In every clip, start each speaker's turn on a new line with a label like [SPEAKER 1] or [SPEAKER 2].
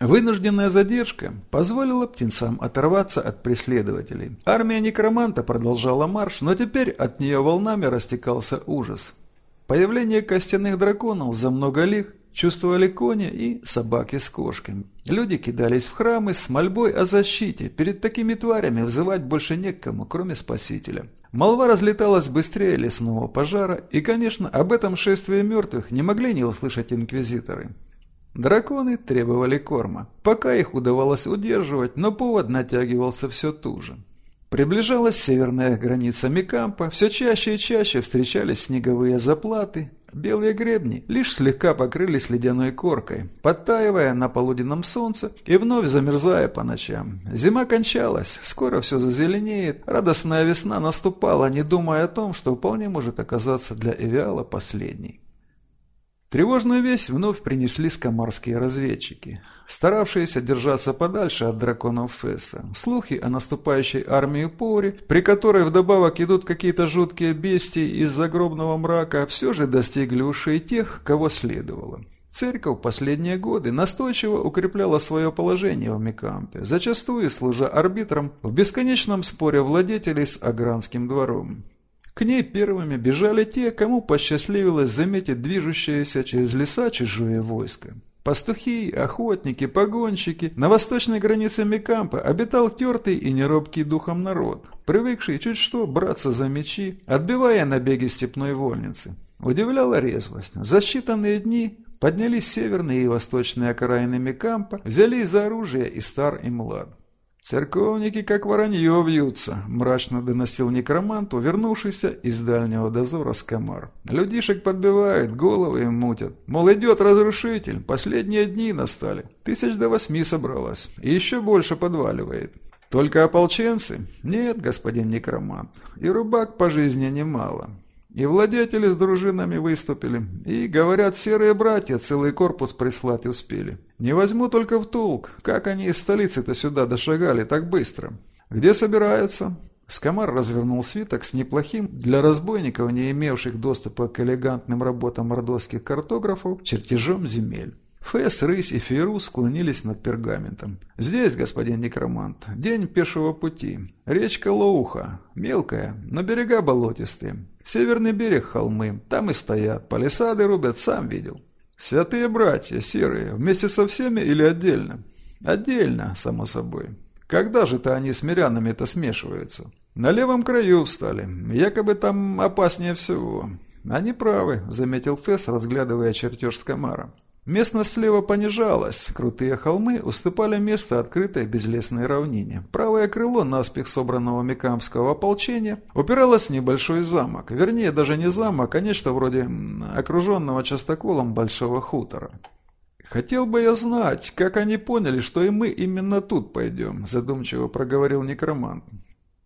[SPEAKER 1] Вынужденная задержка позволила птенцам оторваться от преследователей. Армия некроманта продолжала марш, но теперь от нее волнами растекался ужас. Появление костяных драконов за много лиг чувствовали кони и собаки с кошками. Люди кидались в храмы с мольбой о защите. Перед такими тварями взывать больше некому, кроме Спасителя. Молва разлеталась быстрее лесного пожара, и, конечно, об этом шествии мертвых не могли не услышать инквизиторы. Драконы требовали корма. Пока их удавалось удерживать, но повод натягивался все туже. Приближалась северная граница Микампа, все чаще и чаще встречались снеговые заплаты, белые гребни лишь слегка покрылись ледяной коркой, подтаивая на полуденном солнце и вновь замерзая по ночам. Зима кончалась, скоро все зазеленеет, радостная весна наступала, не думая о том, что вполне может оказаться для Эвиала последней. Тревожную весть вновь принесли скамарские разведчики, старавшиеся держаться подальше от драконов Фесса. Слухи о наступающей армии Пори, при которой вдобавок идут какие-то жуткие бестии из загробного мрака, все же достигли ушей тех, кого следовало. Церковь последние годы настойчиво укрепляла свое положение в Микампе, зачастую служа арбитром в бесконечном споре владетелей с Агранским двором. К ней первыми бежали те, кому посчастливилось заметить движущееся через леса чужое войско. Пастухи, охотники, погонщики. На восточной границе Микампа обитал тертый и неробкий духом народ, привыкший чуть что браться за мечи, отбивая набеги степной вольницы. Удивляла резвость. За считанные дни поднялись северные и восточные окраины Микампа, взялись за оружие и стар и млад. «Церковники как воронье вьются», – мрачно доносил некромант, вернувшийся из дальнего дозора с комар. «Людишек подбивают, головы им мутят. Мол, идет разрушитель, последние дни настали. Тысяч до восьми собралось, и еще больше подваливает. Только ополченцы? Нет, господин некромант, и рубак по жизни немало. И владетели с дружинами выступили. И, говорят, серые братья целый корпус прислать успели. Не возьму только в толк, как они из столицы-то сюда дошагали так быстро. Где собираются? Скамар развернул свиток с неплохим, для разбойников, не имевших доступа к элегантным работам мордовских картографов, чертежом земель. Фэс, Рысь и Фейру склонились над пергаментом. «Здесь, господин некромант, день пешего пути. Речка Лоуха, мелкая, но берега болотистые. Северный берег холмы, там и стоят, палисады рубят, сам видел. Святые братья, серые, вместе со всеми или отдельно? Отдельно, само собой. Когда же-то они с мирянами-то смешиваются? На левом краю встали, якобы там опаснее всего. Они правы, заметил Фесс, разглядывая чертеж с комара. Местность слева понижалась, крутые холмы уступали место открытой безлесной равнине. Правое крыло наспех собранного Мекамского ополчения упиралось в небольшой замок, вернее даже не замок, а нечто вроде окруженного частоколом большого хутора. «Хотел бы я знать, как они поняли, что и мы именно тут пойдем», задумчиво проговорил некромант.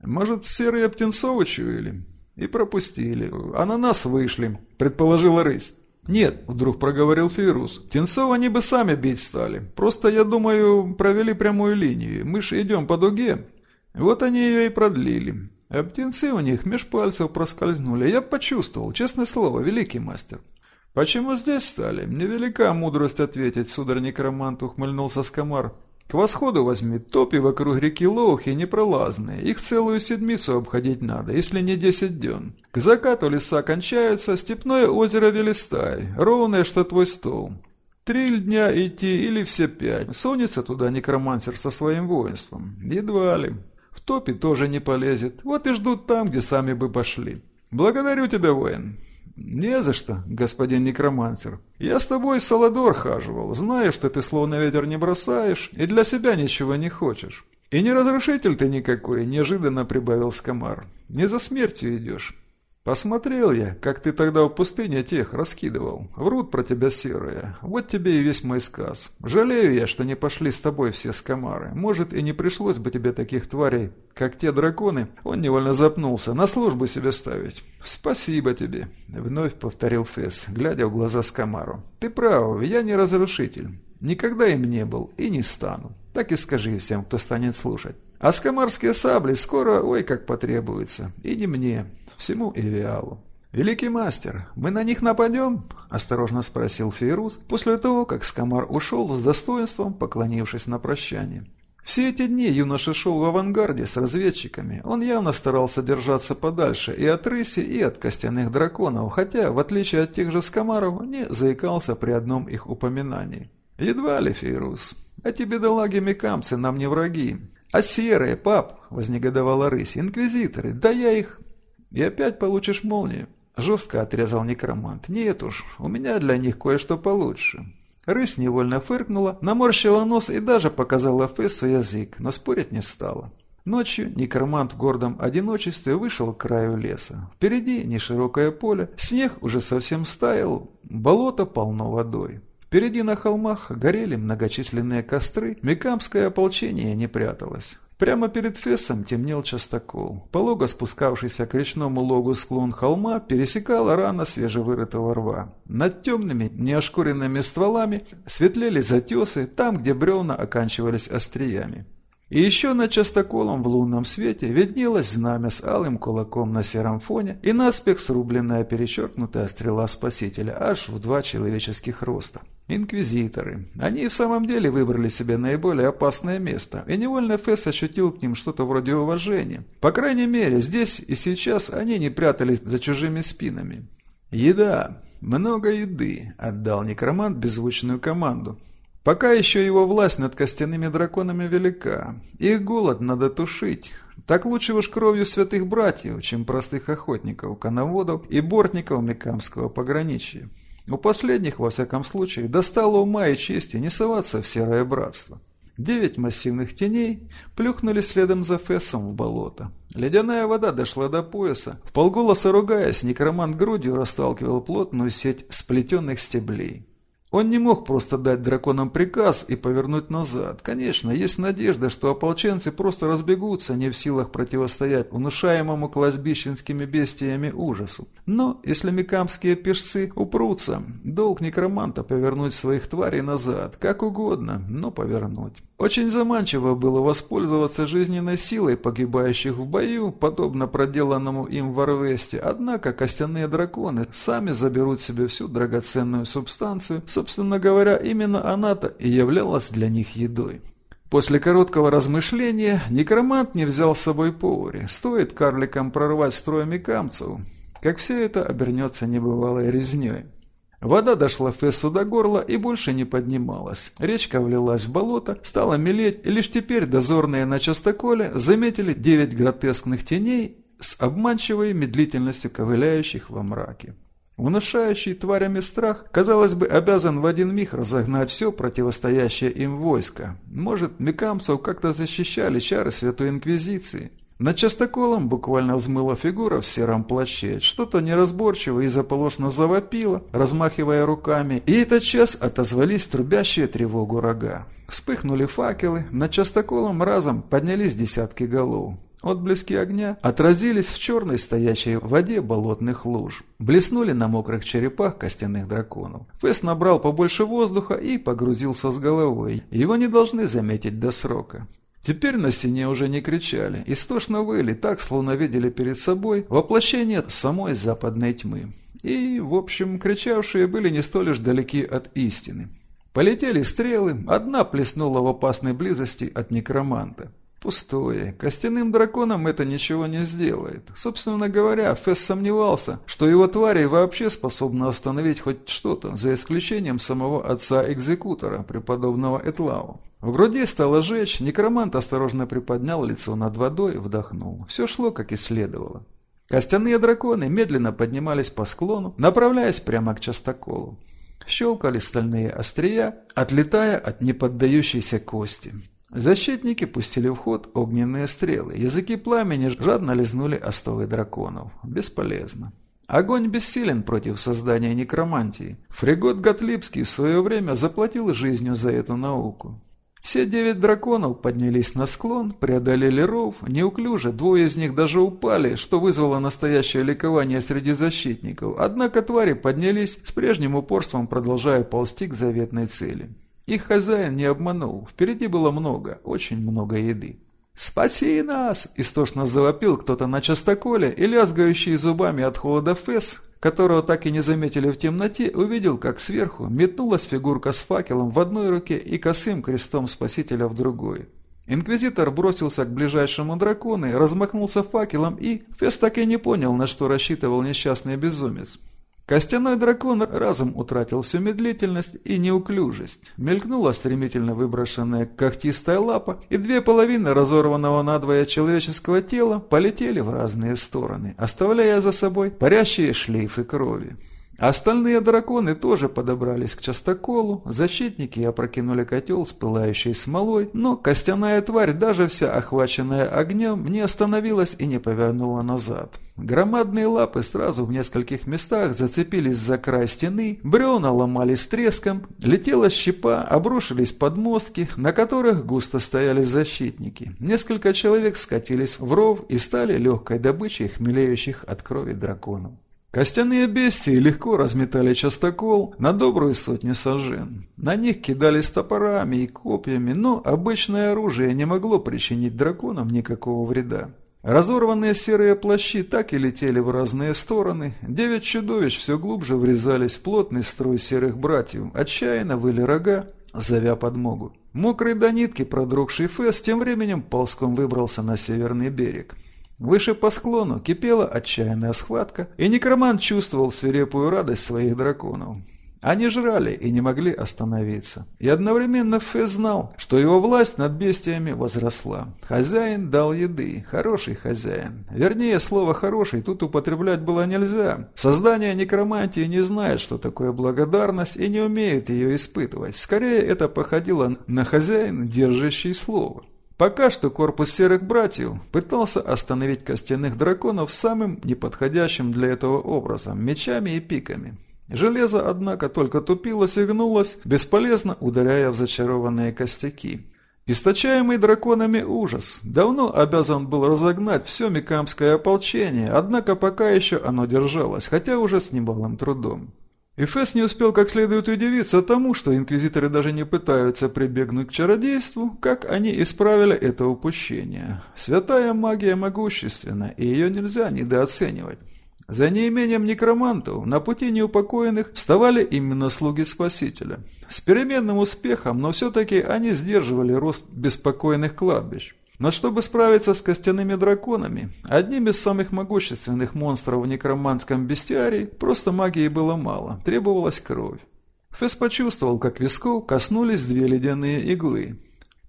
[SPEAKER 1] «Может, серые Птенцовы чуяли?» «И пропустили. А на нас вышли», предположила рысь. «Нет», — вдруг проговорил Фейрус, — «Тенцов они бы сами бить стали. Просто, я думаю, провели прямую линию. Мы же идем по дуге». Вот они ее и продлили. А птенцы у них меж пальцев проскользнули. Я почувствовал, честное слово, великий мастер. «Почему здесь стали?» «Невелика мудрость ответить», — сударь-некромант ухмыльнулся Скомар. К восходу возьми, топи вокруг реки Лоухи непролазные, их целую седмицу обходить надо, если не десять дён. К закату леса кончаются, степное озеро Велистай, ровное, что твой стол. Три дня идти или все пять. Сунется туда некромансер со своим воинством. Едва ли. В топе тоже не полезет. Вот и ждут там, где сами бы пошли. Благодарю тебя, воин. «Не за что, господин некромансер. Я с тобой Саладор хаживал, знаю, что ты словно ветер не бросаешь и для себя ничего не хочешь. И не разрушитель ты никакой», — неожиданно прибавил Скамар. «Не за смертью идешь. «Посмотрел я, как ты тогда в пустыне тех раскидывал. Врут про тебя серые. Вот тебе и весь мой сказ. Жалею я, что не пошли с тобой все скомары. Может, и не пришлось бы тебе таких тварей, как те драконы». Он невольно запнулся. «На службу себе ставить». «Спасибо тебе», — вновь повторил Фесс, глядя в глаза скомару. «Ты прав, я не разрушитель. Никогда им не был и не стану. Так и скажи всем, кто станет слушать». А скамарские сабли скоро, ой, как потребуются. И не мне, всему Эвиалу. «Великий мастер, мы на них нападем?» – осторожно спросил Фейрус после того, как Скамар ушел с достоинством, поклонившись на прощание. Все эти дни юноша шел в авангарде с разведчиками. Он явно старался держаться подальше и от рыси, и от костяных драконов, хотя, в отличие от тех же скамаров, не заикался при одном их упоминании. «Едва ли, Фейрус. Эти бедолаги-мекамцы нам не враги. А серые, пап!» – вознегодовала рысь. «Инквизиторы, да я их...» «И опять получишь молнию». Жестко отрезал некромант. «Нет уж, у меня для них кое-что получше». Рысь невольно фыркнула, наморщила нос и даже показала Фессу язык, но спорить не стала. Ночью некромант в гордом одиночестве вышел к краю леса. Впереди неширокое поле, снег уже совсем стаял, болото полно водой. Впереди на холмах горели многочисленные костры, Мекамское ополчение не пряталось. Прямо перед Фессом темнел частокол. Полого спускавшийся к речному логу склон холма пересекала рана свежевырытого рва. Над темными, неошкуренными стволами светлели затесы там, где бревна оканчивались остриями. И еще над частоколом в лунном свете виднелось знамя с алым кулаком на сером фоне и наспех срубленная перечеркнутая стрела Спасителя аж в два человеческих роста. Инквизиторы. Они в самом деле выбрали себе наиболее опасное место, и невольно Фесс ощутил к ним что-то вроде уважения. По крайней мере, здесь и сейчас они не прятались за чужими спинами. «Еда! Много еды!» – отдал некромант беззвучную команду. Пока еще его власть над костяными драконами велика. Их голод надо тушить. Так лучше уж кровью святых братьев, чем простых охотников, коноводов и бортников Мекамского пограничья. У последних, во всяком случае, достало ума и чести не соваться в серое братство. Девять массивных теней плюхнули следом за Фессом в болото. Ледяная вода дошла до пояса. В полголоса ругаясь, некромант грудью расталкивал плотную сеть сплетенных стеблей. Он не мог просто дать драконам приказ и повернуть назад. Конечно, есть надежда, что ополченцы просто разбегутся, не в силах противостоять внушаемому кладбищенскими бестиями ужасу. Но если мекамские пешцы упрутся, долг некроманта повернуть своих тварей назад, как угодно, но повернуть. Очень заманчиво было воспользоваться жизненной силой погибающих в бою, подобно проделанному им в Арвесте, однако костяные драконы сами заберут себе всю драгоценную субстанцию, собственно говоря, именно она-то и являлась для них едой. После короткого размышления некромант не взял с собой повари. Стоит карликам прорвать строями камцев, как все это обернется небывалой резней. Вода дошла Фессу до горла и больше не поднималась. Речка влилась в болото, стала мелеть, и лишь теперь дозорные на частоколе заметили девять гротескных теней с обманчивой медлительностью ковыляющих во мраке. Внушающий тварями страх, казалось бы, обязан в один миг разогнать все противостоящее им войско. Может, мекамцев как-то защищали чары Святой Инквизиции. Над частоколом буквально взмыла фигура в сером плаще, что-то неразборчиво и заполошно завопило, размахивая руками, и этот час отозвались трубящие тревогу рога. Вспыхнули факелы, над частоколом разом поднялись десятки голов. Отблески огня отразились в черной стоячей воде болотных луж. Блеснули на мокрых черепах костяных драконов. Фесс набрал побольше воздуха и погрузился с головой. Его не должны заметить до срока. Теперь на стене уже не кричали, истошно выли, так, словно видели перед собой воплощение самой западной тьмы. И, в общем, кричавшие были не столь уж далеки от истины. Полетели стрелы, одна плеснула в опасной близости от некроманта. Пустое. Костяным драконам это ничего не сделает. Собственно говоря, Фесс сомневался, что его твари вообще способны остановить хоть что-то, за исключением самого отца-экзекутора, преподобного Этлау. В груди стало жечь, некромант осторожно приподнял лицо над водой вдохнул. Все шло, как и следовало. Костяные драконы медленно поднимались по склону, направляясь прямо к частоколу. Щелкали стальные острия, отлетая от неподдающейся кости. Защитники пустили в ход огненные стрелы. Языки пламени жадно лизнули остовы драконов. Бесполезно. Огонь бессилен против создания некромантии. Фрегот Готлибский в свое время заплатил жизнью за эту науку. Все девять драконов поднялись на склон, преодолели ров, неуклюже, двое из них даже упали, что вызвало настоящее ликование среди защитников, однако твари поднялись с прежним упорством, продолжая ползти к заветной цели. Их хозяин не обманул, впереди было много, очень много еды. «Спаси нас!» – истошно завопил кто-то на частоколе, и лязгающий зубами от холода Фесс, которого так и не заметили в темноте, увидел, как сверху метнулась фигурка с факелом в одной руке и косым крестом спасителя в другой. Инквизитор бросился к ближайшему дракону, размахнулся факелом и... Фесс так и не понял, на что рассчитывал несчастный безумец. Костяной дракон разом утратил всю медлительность и неуклюжесть. Мелькнула стремительно выброшенная когтистая лапа, и две половины разорванного надвое человеческого тела полетели в разные стороны, оставляя за собой парящие шлейфы крови. Остальные драконы тоже подобрались к частоколу, защитники опрокинули котел с пылающей смолой, но костяная тварь, даже вся охваченная огнем, не остановилась и не повернула назад. Громадные лапы сразу в нескольких местах зацепились за край стены, бревна ломались треском, летела щепа, обрушились подмостки, на которых густо стояли защитники. Несколько человек скатились в ров и стали легкой добычей хмелеющих от крови драконов. Костяные бестии легко разметали частокол на добрую сотню сажен. На них кидались топорами и копьями, но обычное оружие не могло причинить драконам никакого вреда. Разорванные серые плащи так и летели в разные стороны. Девять чудовищ все глубже врезались в плотный строй серых братьев, отчаянно выли рога, зовя подмогу. Мокрый до нитки продрогший Фэс тем временем ползком выбрался на северный берег. Выше по склону кипела отчаянная схватка, и некромант чувствовал свирепую радость своих драконов. Они жрали и не могли остановиться. И одновременно Фе знал, что его власть над бестиями возросла. Хозяин дал еды, хороший хозяин. Вернее, слово «хороший» тут употреблять было нельзя. Создание некромантии не знает, что такое благодарность и не умеет ее испытывать. Скорее, это походило на хозяин, держащий слово. Пока что корпус серых братьев пытался остановить костяных драконов самым неподходящим для этого образом – мечами и пиками. Железо, однако, только тупилось и гнулось, бесполезно ударяя в зачарованные костяки. Источаемый драконами ужас давно обязан был разогнать все микамское ополчение, однако пока еще оно держалось, хотя уже с немалым трудом. И Фесс не успел как следует удивиться тому, что инквизиторы даже не пытаются прибегнуть к чародейству, как они исправили это упущение. Святая магия могущественна, и ее нельзя недооценивать. За неимением некромантов на пути неупокоенных вставали именно слуги Спасителя. С переменным успехом, но все-таки они сдерживали рост беспокойных кладбищ. Но чтобы справиться с костяными драконами, одним из самых могущественных монстров в некроманском бестиарии, просто магии было мало, требовалась кровь. Фесс почувствовал, как висков коснулись две ледяные иглы.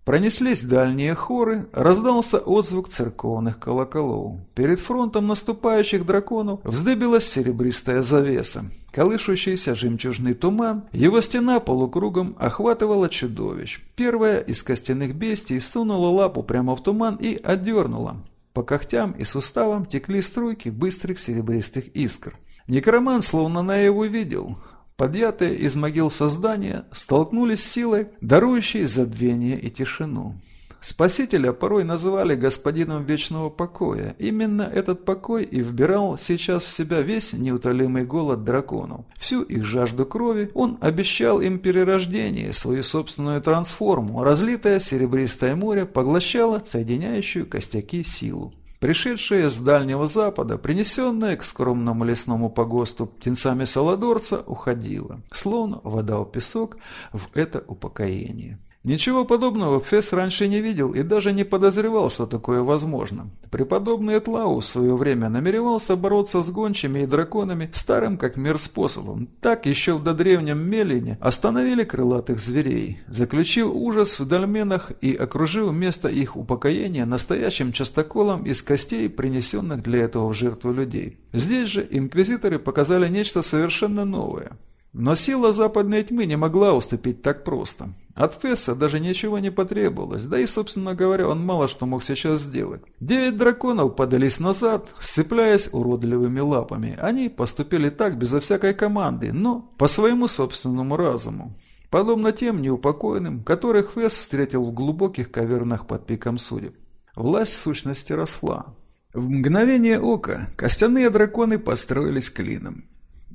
[SPEAKER 1] Пронеслись дальние хоры, раздался отзвук церковных колоколов. Перед фронтом наступающих драконов вздыбилась серебристая завеса. Колышущийся жемчужный туман, его стена полукругом охватывала чудовищ. Первая из костяных бестий сунула лапу прямо в туман и отдернула. По когтям и суставам текли струйки быстрых серебристых искр. Некроман словно на его видел подъятые из могил создания, столкнулись с силой, дарующей забвение и тишину. Спасителя порой называли господином вечного покоя. Именно этот покой и вбирал сейчас в себя весь неутолимый голод драконов. Всю их жажду крови он обещал им перерождение, свою собственную трансформу. Разлитое серебристое море поглощало соединяющую костяки силу. Пришедшая с Дальнего Запада, принесенная к скромному лесному погосту птенцами Саладорца, уходила, словно вода у песок, в это упокоение. Ничего подобного Фесс раньше не видел и даже не подозревал, что такое возможно. Преподобный Этлау в свое время намеревался бороться с гончими и драконами старым как мир способом. Так еще в додревнем Мелине остановили крылатых зверей, заключив ужас в дольменах и окружив место их упокоения настоящим частоколом из костей, принесенных для этого в жертву людей. Здесь же инквизиторы показали нечто совершенно новое. Но сила западной тьмы не могла уступить так просто. От Фесса даже ничего не потребовалось, да и, собственно говоря, он мало что мог сейчас сделать. Девять драконов подались назад, сцепляясь уродливыми лапами. Они поступили так безо всякой команды, но по своему собственному разуму. Подобно тем неупокоенным, которых Фесс встретил в глубоких кавернах под пиком судеб. Власть сущности росла. В мгновение ока костяные драконы построились клином.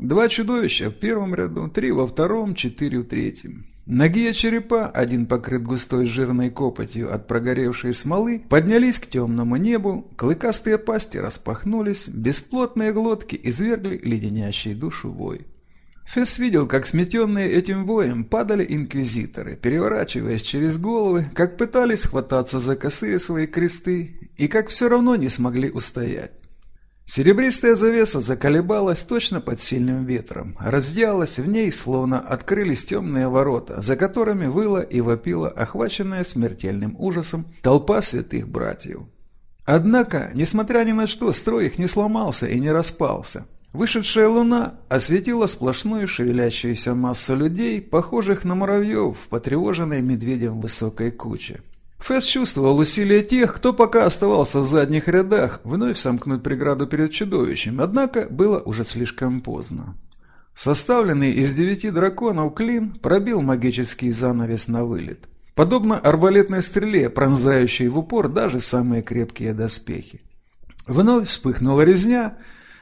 [SPEAKER 1] Два чудовища в первом ряду, три во втором, четыре в третьем. Ноги черепа, один покрыт густой жирной копотью от прогоревшей смолы, поднялись к темному небу, клыкастые пасти распахнулись, бесплотные глотки извергли леденящий душу вой. Фесс видел, как сметенные этим воем падали инквизиторы, переворачиваясь через головы, как пытались хвататься за косые свои кресты и как все равно не смогли устоять. Серебристая завеса заколебалась точно под сильным ветром, разъялась, в ней словно открылись темные ворота, за которыми выла и вопила охваченная смертельным ужасом толпа святых братьев. Однако, несмотря ни на что, строй их не сломался и не распался. Вышедшая луна осветила сплошную шевелящуюся массу людей, похожих на муравьев в потревоженной медведем высокой куче. Фэс чувствовал усилия тех, кто пока оставался в задних рядах, вновь сомкнуть преграду перед чудовищем, однако было уже слишком поздно. Составленный из девяти драконов клин пробил магический занавес на вылет. Подобно арбалетной стреле, пронзающей в упор даже самые крепкие доспехи. Вновь вспыхнула резня,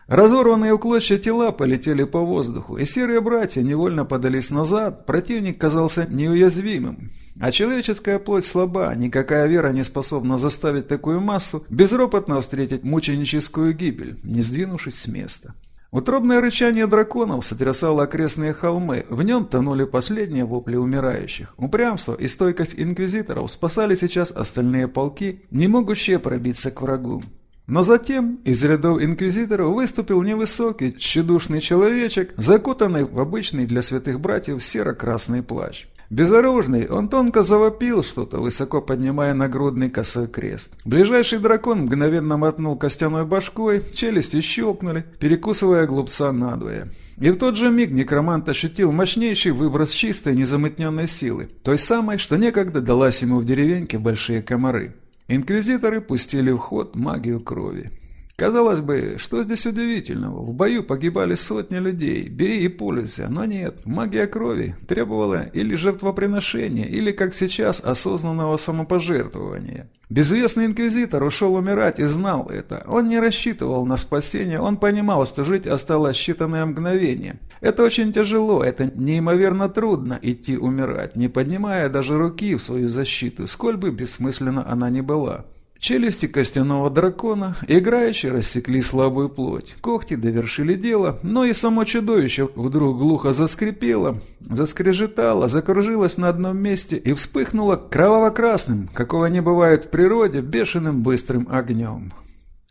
[SPEAKER 1] разорванные у клочья тела полетели по воздуху, и серые братья невольно подались назад, противник казался неуязвимым. А человеческая плоть слаба, никакая вера не способна заставить такую массу безропотно встретить мученическую гибель, не сдвинувшись с места. Утробное рычание драконов сотрясало окрестные холмы, в нем тонули последние вопли умирающих. Упрямство и стойкость инквизиторов спасали сейчас остальные полки, не могущие пробиться к врагу. Но затем из рядов инквизиторов выступил невысокий, тщедушный человечек, закутанный в обычный для святых братьев серо-красный плащ. Безоружный, он тонко завопил что-то, высоко поднимая нагрудный косой крест. Ближайший дракон мгновенно мотнул костяной башкой, челюсти щелкнули, перекусывая глупца надвое. И в тот же миг некромант ощутил мощнейший выброс чистой незамутненной силы, той самой, что некогда далась ему в деревеньке большие комары. Инквизиторы пустили в ход магию крови. Казалось бы, что здесь удивительного? В бою погибали сотни людей, бери и пользуйся, но нет. Магия крови требовала или жертвоприношения, или, как сейчас, осознанного самопожертвования. Безвестный инквизитор ушел умирать и знал это. Он не рассчитывал на спасение, он понимал, что жить осталось считанное мгновение. Это очень тяжело, это неимоверно трудно идти умирать, не поднимая даже руки в свою защиту, сколь бы бессмысленно она ни была. Челюсти костяного дракона играючи рассекли слабую плоть. Когти довершили дело, но и само чудовище вдруг глухо заскрипело, заскрежетало, закружилось на одном месте и вспыхнуло кроваво-красным, какого не бывает в природе, бешеным быстрым огнем.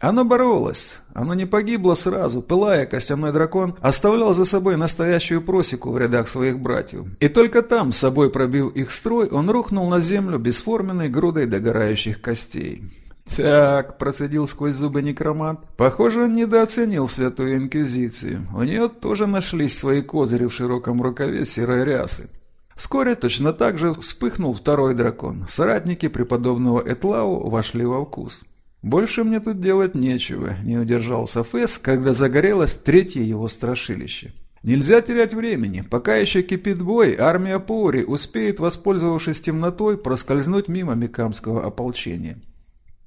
[SPEAKER 1] Оно боролось, оно не погибло сразу, пылая, костяной дракон оставлял за собой настоящую просеку в рядах своих братьев. И только там, с собой пробив их строй, он рухнул на землю бесформенной грудой догорающих костей. «Так», – процедил сквозь зубы некромант, – «похоже, он недооценил Святую Инквизицию. У нее тоже нашлись свои козыри в широком рукаве серой рясы». Вскоре точно так же вспыхнул второй дракон. Соратники преподобного Этлау вошли во вкус. «Больше мне тут делать нечего», – не удержался Фэс, когда загорелось третье его страшилище. «Нельзя терять времени. Пока еще кипит бой, армия Пори успеет, воспользовавшись темнотой, проскользнуть мимо Микамского ополчения».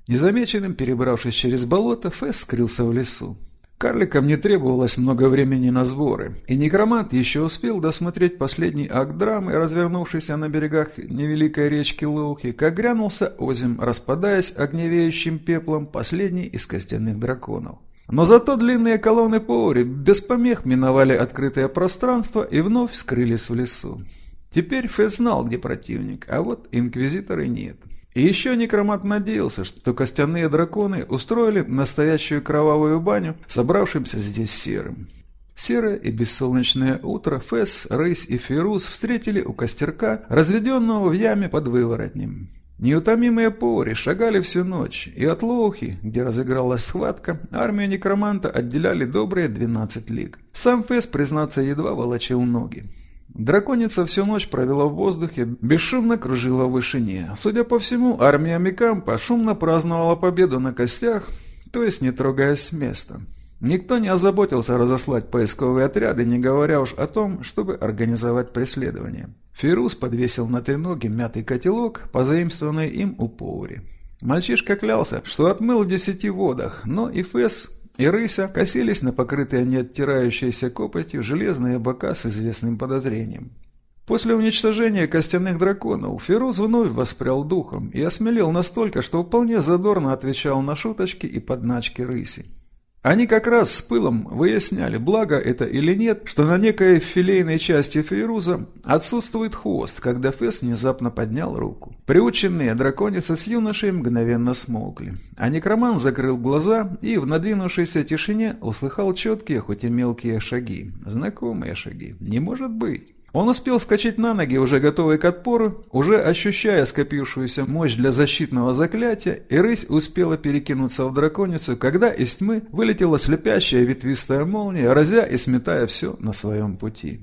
[SPEAKER 1] Незамеченным, перебравшись через болото, Фэс скрылся в лесу. Карликам не требовалось много времени на сборы, и некромант еще успел досмотреть последний акт драмы, развернувшийся на берегах невеликой речки Лоухи, как грянулся озим, распадаясь огневеющим пеплом последний из костяных драконов. Но зато длинные колонны Поури без помех миновали открытое пространство и вновь скрылись в лесу. Теперь Фесс знал, где противник, а вот инквизиторы нет. И еще некромат надеялся, что костяные драконы устроили настоящую кровавую баню собравшимся здесь серым. Серое и бессолнечное утро Фесс, Рейс и Ферус встретили у костерка, разведенного в яме под выворотнем. Неутомимые пори шагали всю ночь, и от Лоухи, где разыгралась схватка, армию некроманта отделяли добрые 12 лиг. Сам Фесс, признаться, едва волочил ноги. Драконица всю ночь провела в воздухе, бесшумно кружила в вышине. Судя по всему, армия Микампа шумно праздновала победу на костях, то есть не трогаясь с места. Никто не озаботился разослать поисковые отряды, не говоря уж о том, чтобы организовать преследование. Фирус подвесил на треноге мятый котелок, позаимствованный им у Поури. Мальчишка клялся, что отмыл в десяти водах, но и Фесс и рыся косились на покрытые неоттирающейся копотью железные бока с известным подозрением. После уничтожения костяных драконов Феруз вновь воспрял духом и осмелел настолько, что вполне задорно отвечал на шуточки и подначки рыси. Они как раз с пылом выясняли, благо это или нет, что на некой филейной части Фейруза отсутствует хвост, когда Фес внезапно поднял руку. Приученные драконицы с юношей мгновенно смолкли. А некроман закрыл глаза и в надвинувшейся тишине услыхал четкие, хоть и мелкие шаги. Знакомые шаги. Не может быть. Он успел скачать на ноги, уже готовый к отпору, уже ощущая скопившуюся мощь для защитного заклятия, и рысь успела перекинуться в драконицу, когда из тьмы вылетела слепящая ветвистая молния, разя и сметая все на своем пути.